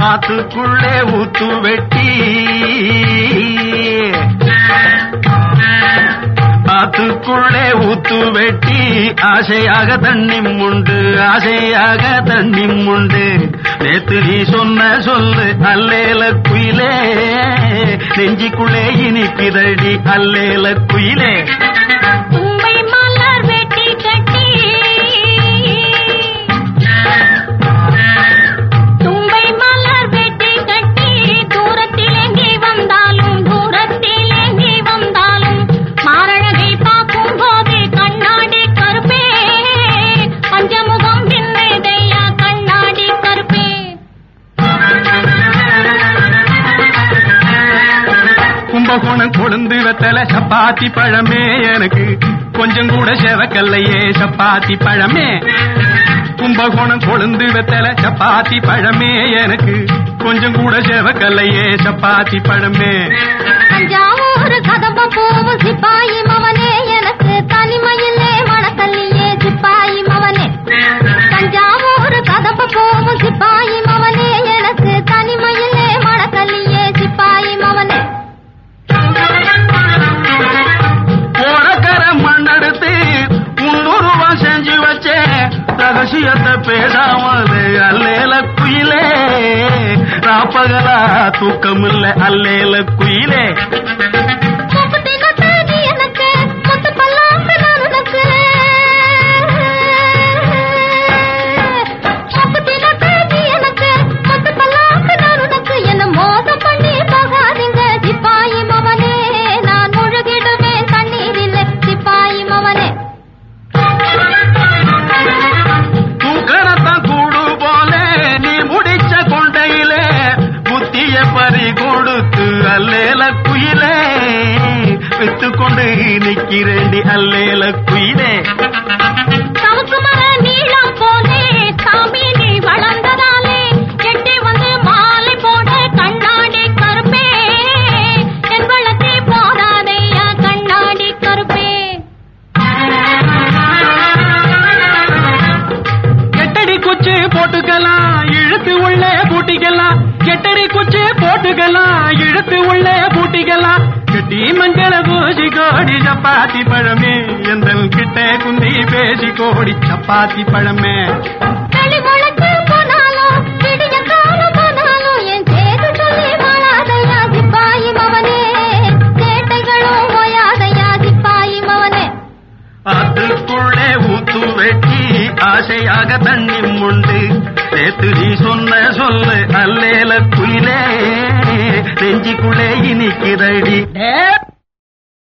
ஆத்துக்குள்ளே ஊத்து வெட்டி. ஆத்துக்குள்ளே ஊத்து வெட்டி. ஆசையாக தண்ணி உண்டு ஆசையாக தண்ணி உண்டு. நேத்து நீ சொன்ன சொல்லு அல்லேல குயிலே. நெஞ்சிக்குள்ளே இனிப்பிதடி அல்லேல குயிலே. கும்பகோணம் கொழுந்து வெத்தல சப்பாத்தி பழமே எனக்கு. கொஞ்சம் கூட செவக்கல்லையே சப்பாத்தி பழமே. கும்பகோணம் கொழுந்து வெத்தல சப்பாத்தி பழமே எனக்கு. கொஞ்சம் கூட செவக்கல்லையே சப்பாத்தி பழமே. போனக்கர மண்ணெடுத்து முன்னூறுவா செஞ்சு வச்சேன். ரகசியத்தை பேசாமலே அல்லேல குயிலே. ராப்பகலா இல்லை அல்லேல குயிலே. போடாதையா கண்ணாடி கருப்பே. கெட்டடி குச்சி போட்டுக்கலாம் இழுத்து உள்ளே பூட்டிக்கலாம். கெட்டடி குச்சி போட்டுக்கலாம் இழுத்து உள்ளே பூட்டிக்கலாம். கெட்டி மஞ்சள பூசி கோடி சப்பாத்தி பழமே. எந்த கிட்ட குந்தி பேசி கோடி சப்பாத்தி பழமே. அதுக்குள்ளே ஊத்து வெட்டி ஆசையாக தண்ணி முண்டு சேர்த்து நீ சொன்ன சொல்லு அல்லேல குயிலே. நெஞ்சிக்குள்ளே இனிக்குதடி டேய்